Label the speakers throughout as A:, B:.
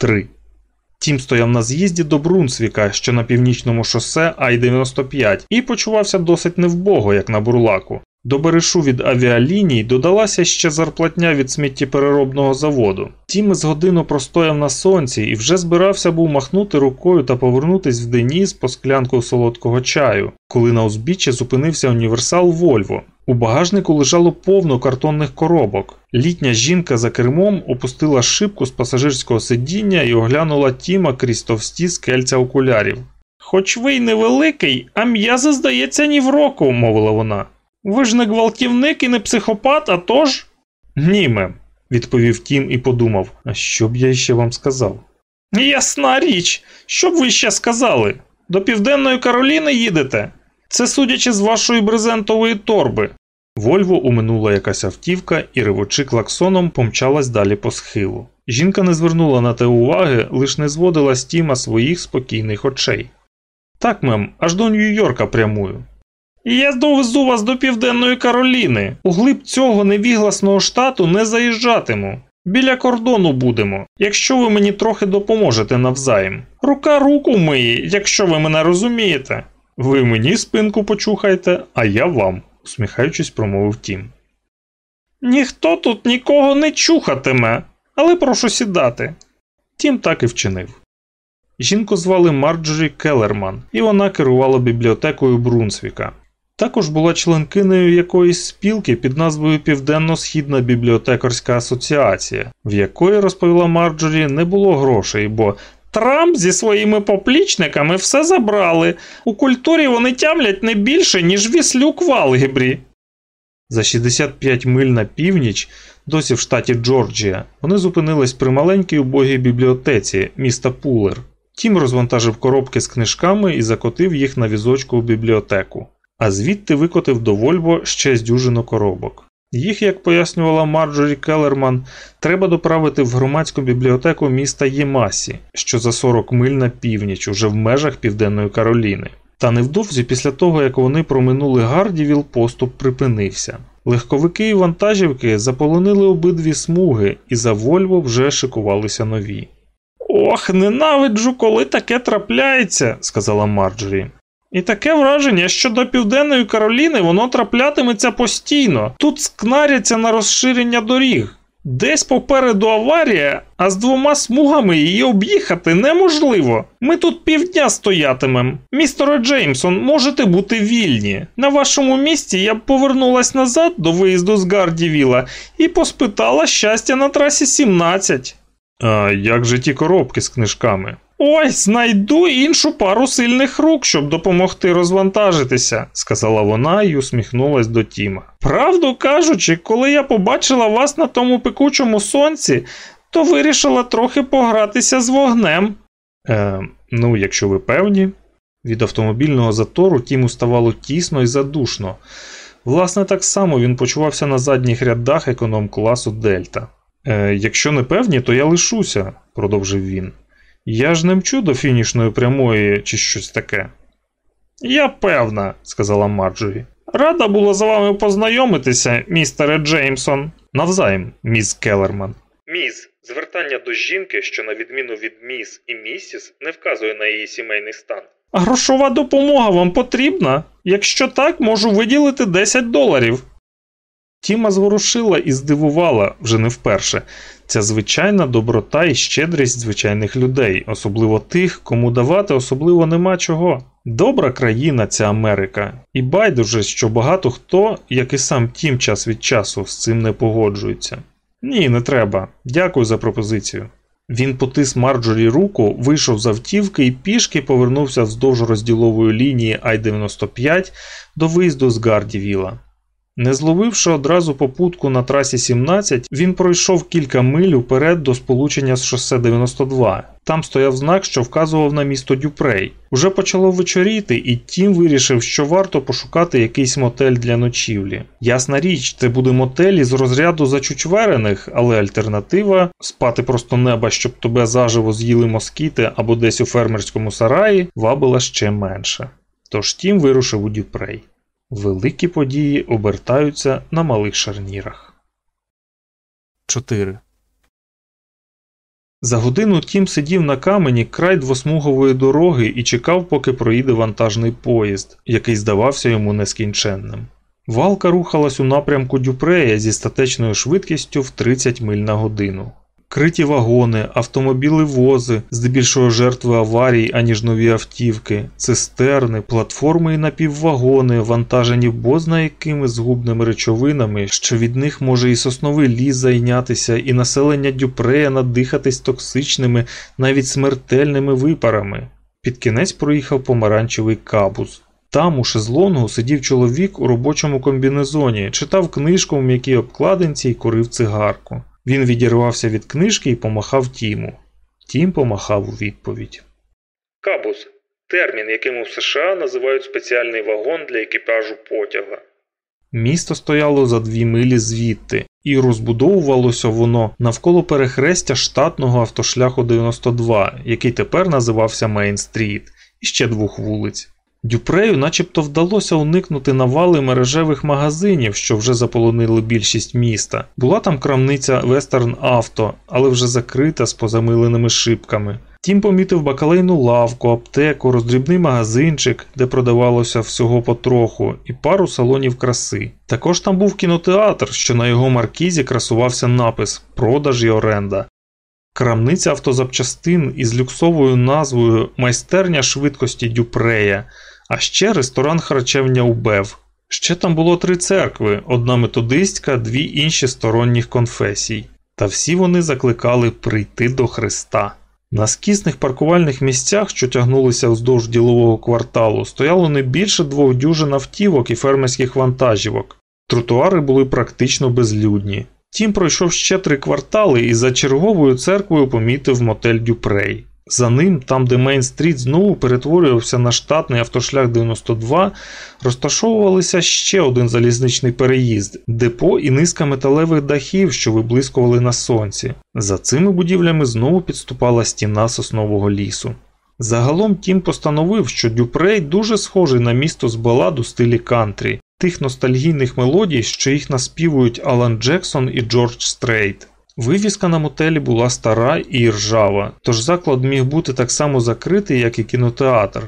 A: 3. Тім стояв на з'їзді до Брунсвіка, що на північному шосе Ай-95, і почувався досить невбого, як на бурлаку. До берешу від авіаліній додалася ще зарплатня від сміттєпереробного заводу. Тім із годину простояв на сонці і вже збирався був махнути рукою та повернутись в Деніс по склянку солодкого чаю, коли на узбіччі зупинився універсал Вольво. У багажнику лежало повно картонних коробок. Літня жінка за кермом опустила шибку з пасажирського сидіння і оглянула Тіма крізь товсті скельця окулярів. Хоч ви й невеликий, а м'язи, здається, ні в року, мовила вона. Ви ж не гвалтівник і не психопат, а тож? Ні, мем, відповів Тім і подумав, а що б я ще вам сказав? Ясна річ, що б ви ще сказали? До Південної Кароліни їдете? Це судячи з вашої брезентової торби. Вольво уминула якась автівка і ревучи клаксоном помчалась далі по схилу. Жінка не звернула на те уваги, лиш не зводила з Тіма своїх спокійних очей. Так, мем, аж до Нью-Йорка прямую. Я довезу вас до Південної Кароліни. У глиб цього невігласного штату не заїжджатиму. Біля кордону будемо, якщо ви мені трохи допоможете навзаєм. Рука руку миє, якщо ви мене розумієте. Ви мені спинку почухайте, а я вам, усміхаючись, промовив Тім. Ніхто тут нікого не чухатиме, але прошу сідати. Тім так і вчинив. Жінку звали Марджорі Келерман, і вона керувала бібліотекою Брунсвіка. Також була членкинею якоїсь спілки під назвою Південно-Східна бібліотекарська асоціація, в якої розповіла Марджорі не було грошей, бо Трамп зі своїми поплічниками все забрали. У культурі вони тямлять не більше, ніж віслюк в алгебрі. За 65 миль на північ, досі в штаті Джорджія, вони зупинились при маленькій убогій бібліотеці міста Пулер. Тім розвантажив коробки з книжками і закотив їх на візочку у бібліотеку, а звідти викотив до Вольво ще з дюжину коробок. Їх, як пояснювала Марджорі Келлерман, треба доправити в громадську бібліотеку міста Ємасі, що за 40 миль на північ, уже в межах Південної Кароліни. Та невдовзі після того, як вони проминули Гардівіл, поступ припинився. Легковики і вантажівки заполонили обидві смуги, і за Вольво вже шикувалися нові. Ох, ненавиджу, коли таке трапляється, сказала Марджорі. І таке враження, що до Південної Кароліни воно траплятиметься постійно. Тут скнаряться на розширення доріг. Десь попереду аварія, а з двома смугами її об'їхати неможливо. Ми тут півдня стоятимем. Містере Джеймсон, можете бути вільні. На вашому місці я б повернулась назад до виїзду з Гардівіла і поспитала щастя на трасі 17. А як же ті коробки з книжками? Ой, знайду іншу пару сильних рук, щоб допомогти розвантажитися, сказала вона і усміхнулась до Тіма. Правду кажучи, коли я побачила вас на тому пекучому сонці, то вирішила трохи погратися з вогнем. Е, Ну, якщо ви певні, від автомобільного затору Тіму ставало тісно і задушно. Власне, так само він почувався на задніх рядах економ класу Дельта. Е, Якщо не певні, то я лишуся, продовжив він. Я ж не мчу до фінішної прямої чи щось таке. Я певна, сказала Марджорі. Рада була з вами познайомитися, містере Джеймсон. Навзаєм, міс Келлерман. Міс звертання до жінки, що, на відміну від міс і місіс, не вказує на її сімейний стан. А грошова допомога вам потрібна? Якщо так, можу виділити 10 доларів. Тіма зворушила і здивувала вже не вперше ця звичайна доброта і щедрість звичайних людей, особливо тих, кому давати особливо нема чого. Добра країна ця Америка, і байдуже, що багато хто, як і сам Тім час від часу, з цим не погоджується. Ні, не треба. Дякую за пропозицію. Він потис Марджорі руку, вийшов з автівки і пішки повернувся вздовж розділової лінії Ай-95 до виїзду з Гардівіла. Не зловивши одразу попутку на трасі 17, він пройшов кілька миль уперед до сполучення з шосе 92. Там стояв знак, що вказував на місто Дюпрей. Уже почало вечоріти, і Тім вирішив, що варто пошукати якийсь мотель для ночівлі. Ясна річ, це буде мотель із розряду зачучверених, але альтернатива спати просто неба, щоб тебе заживо з'їли москіти або десь у фермерському сараї, вабила ще менше. Тож Тім вирушив у Дюпрей. Великі події обертаються на малих шарнірах. 4. За годину Тім сидів на камені край двосмугової дороги і чекав, поки проїде вантажний поїзд, який здавався йому нескінченним. Валка рухалась у напрямку Дюпрея зі статечною швидкістю в 30 миль на годину. Криті вагони, автомобіли вози, здебільшого жертви аварій, аніж нові автівки, цистерни, платформи і напіввагони, вантажені бозна якими згубними речовинами, що від них може і сосновий ліс зайнятися, і населення Дюпрея надихатись токсичними, навіть смертельними випарами. Під кінець проїхав помаранчевий кабус. Там, у шезлонгу, сидів чоловік у робочому комбінезоні, читав книжку в м'якій обкладинці і курив цигарку. Він відірвався від книжки і помахав Тіму. Тім помахав у відповідь. Кабус термін, яким у США називають спеціальний вагон для екіпажу потяга. Місто стояло за дві милі звідти, і розбудовувалося воно навколо перехрестя штатного автошляху 92, який тепер називався Мейн-стріт, і ще двох вулиць. Дюпрею начебто вдалося уникнути навали мережевих магазинів, що вже заполонили більшість міста. Була там крамниця Western Auto, але вже закрита з позамиленими шибками. Тім помітив бакалейну лавку, аптеку, роздрібний магазинчик, де продавалося всього потроху, і пару салонів краси. Також там був кінотеатр, що на його маркізі красувався напис Продаж і оренда. Крамниця автозапчастин із люксовою назвою Майстерня швидкості Дюпрея а ще ресторан харчевня У Бев. Ще там було три церкви: одна методистська, дві інші сторонніх конфесій. Та всі вони закликали прийти до Христа. На скісних паркувальних місцях, що тягнулися вздовж ділового кварталу, стояло не більше двох дюжин автівок і фермерських вантажівок. Тротуари були практично безлюдні. Тім пройшов ще три квартали і за черговою церквою помітив мотель Дюпрей. За ним, там, де Мейн-стріт знову перетворювався на штатний автошлях 92, розташовувалися ще один залізничний переїзд, депо і низка металевих дахів, що виблискували на сонці. За цими будівлями знову підступала стіна соснового лісу. Загалом Тім постановив, що Дюпрей дуже схожий на місто з балад у стилі кантрі, тих ностальгійних мелодій, що їх наспівують Алан Джексон і Джордж Стрейт. Вивіска на мотелі була стара і ржава, тож заклад міг бути так само закритий, як і кінотеатр.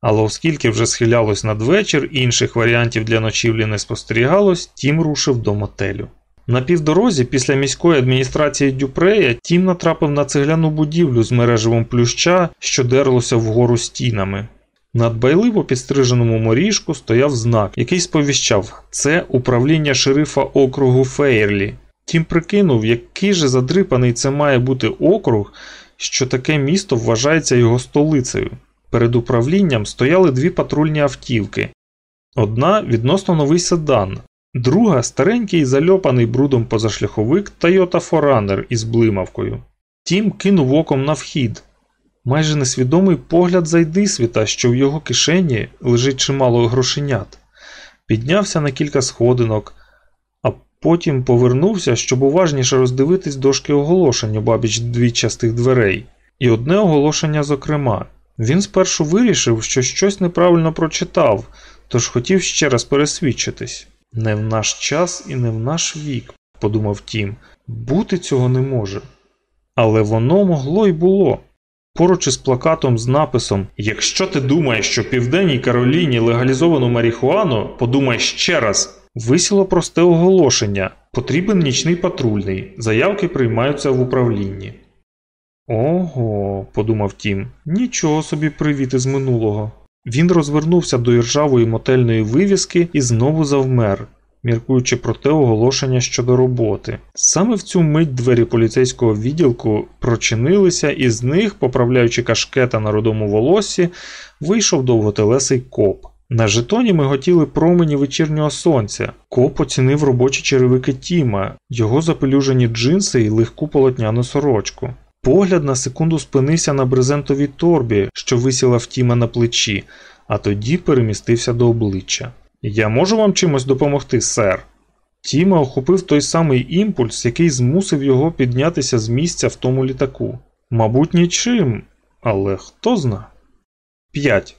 A: Але оскільки вже схилялось надвечір, інших варіантів для ночівлі не спостерігалось, Тім рушив до мотелю. На півдорозі, після міської адміністрації Дюпрея, Тім натрапив на цегляну будівлю з мережевом плюща, що дерлося вгору стінами. На дбайливо підстриженому моріжку стояв знак, який сповіщав це управління шерифа округу Фейерлі. Тім прикинув, який же задрипаний це має бути округ, що таке місто вважається його столицею. Перед управлінням стояли дві патрульні автівки. Одна відносно новий седан, друга старенький зальопаний брудом позашляховик Toyota Forerunner із блимавкою. Тім кинув оком на вхід. Майже несвідомий погляд зайдисвіта, що в його кишені лежить чимало грошенят. Піднявся на кілька сходинок. Потім повернувся, щоб уважніше роздивитись дошки оголошень обабіч двічастих дверей, і одне оголошення зокрема. Він спершу вирішив, що щось неправильно прочитав, тож хотів ще раз пересвідчитись. Не в наш час і не в наш вік, подумав Тім, бути цього не може. Але воно могло й було. Поруч із плакатом з написом Якщо ти думаєш, що в Південній Кароліні легалізовано марихуану, подумай ще раз. Висіло просте оголошення потрібен нічний патрульний. Заявки приймаються в управлінні. Ого, подумав Тім, нічого собі привіт із минулого. Він розвернувся до іржавої мотельної вивіски і знову завмер, міркуючи про те оголошення щодо роботи. Саме в цю мить двері поліцейського відділку прочинилися, і з них, поправляючи кашкета на родому волосі, вийшов довготелесий коп. На жетоні ми готіли промені вечірнього сонця. Коп оцінив робочі черевики Тіма, його запелюжені джинси і легку полотняну сорочку. Погляд на секунду спинився на брезентовій торбі, що висіла в Тіма на плечі, а тоді перемістився до обличчя. Я можу вам чимось допомогти, сер? Тіма охопив той самий імпульс, який змусив його піднятися з місця в тому літаку. Мабуть, нічим, але хто зна. 5.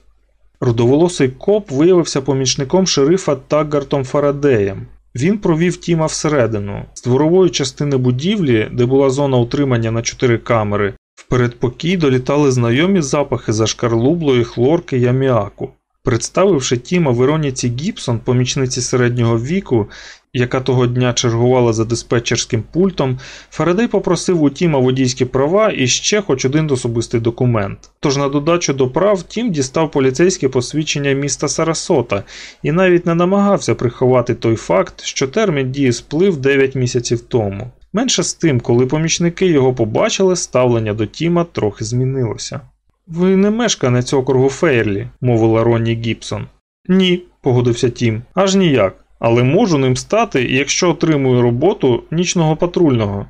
A: Рудоволосий коп виявився помічником шерифа Таггартом Фарадеєм. Він провів Тіма всередину, з дворової частини будівлі, де була зона утримання на чотири камери, в передпокій долітали знайомі запахи зашкарлублої хлорки й аміаку. Представивши Тіма Вероніці Гібсон, помічниці середнього віку, яка того дня чергувала за диспетчерським пультом, Фарадей попросив у Тіма водійські права і ще хоч один особистий документ. Тож на додачу до прав Тім дістав поліцейське посвідчення міста Сарасота і навіть не намагався приховати той факт, що термін дії сплив 9 місяців тому. Менше з тим, коли помічники його побачили, ставлення до Тіма трохи змінилося. Ви не мешканець округу Фейрлі, мовила Ронні Гібсон. Ні, погодився Тім, аж ніяк але можу ним стати, якщо отримую роботу нічного патрульного.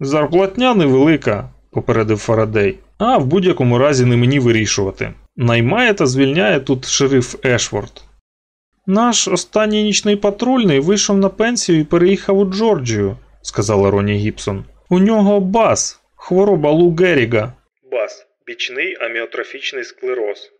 A: Зарплатня невелика, попередив Фарадей, а в будь-якому разі не мені вирішувати. Наймає та звільняє тут шериф Ешворд. Наш останній нічний патрульний вийшов на пенсію і переїхав у Джорджію, сказала Роні Гібсон. У нього бас, хвороба Лу Геріга. Бас бічний аміотрофічний склероз.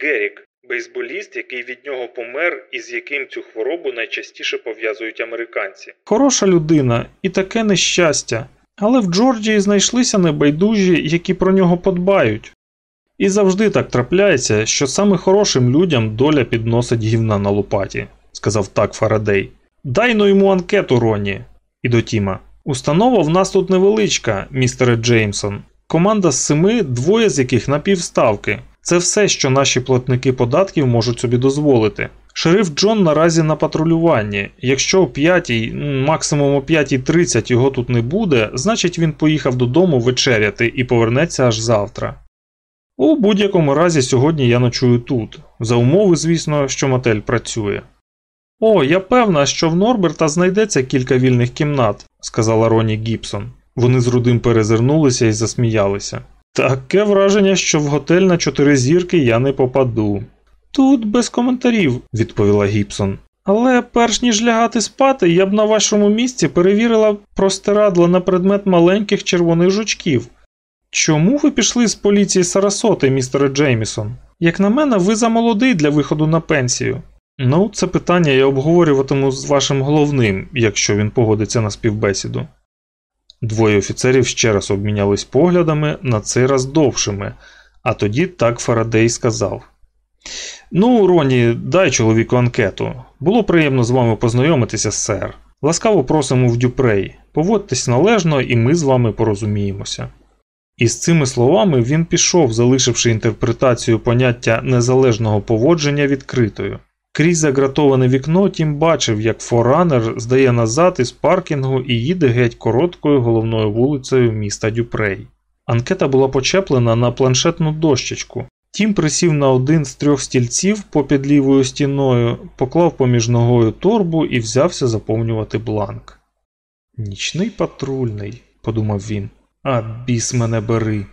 A: Герік бейсболіст, який від нього помер і з яким цю хворобу найчастіше пов'язують американці. Хороша людина і таке нещастя, але в Джорджії знайшлися небайдужі, які про нього подбають. І завжди так трапляється, що саме хорошим людям доля підносить гівна на лопаті, сказав так Фарадей. Дай но йому анкету, Роні. І до Тіма. Установа в нас тут невеличка, містере Джеймсон. Команда з семи, двоє з яких на півставки. Це все, що наші платники податків можуть собі дозволити. Шериф Джон наразі на патрулюванні. Якщо о 5, максимум о 5.30 його тут не буде, значить він поїхав додому вечеряти і повернеться аж завтра. У будь-якому разі сьогодні я ночую тут, за умови, звісно, що мотель працює. О, я певна, що в Норберта знайдеться кілька вільних кімнат, сказала Роні Гібсон. Вони з рудим перезирнулися і засміялися. Таке враження, що в готель на чотири зірки я не попаду. Тут без коментарів, відповіла Гібсон. Але перш ніж лягати спати, я б на вашому місці перевірила простирадла на предмет маленьких червоних жучків. Чому ви пішли з поліції Сарасоти, містере Джеймісон? Як на мене, ви замолодий для виходу на пенсію. Ну, це питання я обговорюватиму з вашим головним, якщо він погодиться на співбесіду. Двоє офіцерів ще раз обмінялись поглядами, на цей раз довшими, а тоді так Фарадей сказав: Ну, Роні, дай чоловіку анкету. Було приємно з вами познайомитися, сер. Ласкаво просимо в Дюпрей. Поводьтесь належно, і ми з вами порозуміємося. І з цими словами він пішов, залишивши інтерпретацію поняття незалежного поводження відкритою. Крізь загратоване вікно Тім бачив, як форанер здає назад із паркінгу і їде геть короткою головною вулицею міста Дюпрей. Анкета була почеплена на планшетну дощечку. Тім присів на один з трьох стільців попід лівою стіною, поклав поміж ногою торбу і взявся заповнювати бланк. Нічний патрульний, подумав він, а біс мене бери.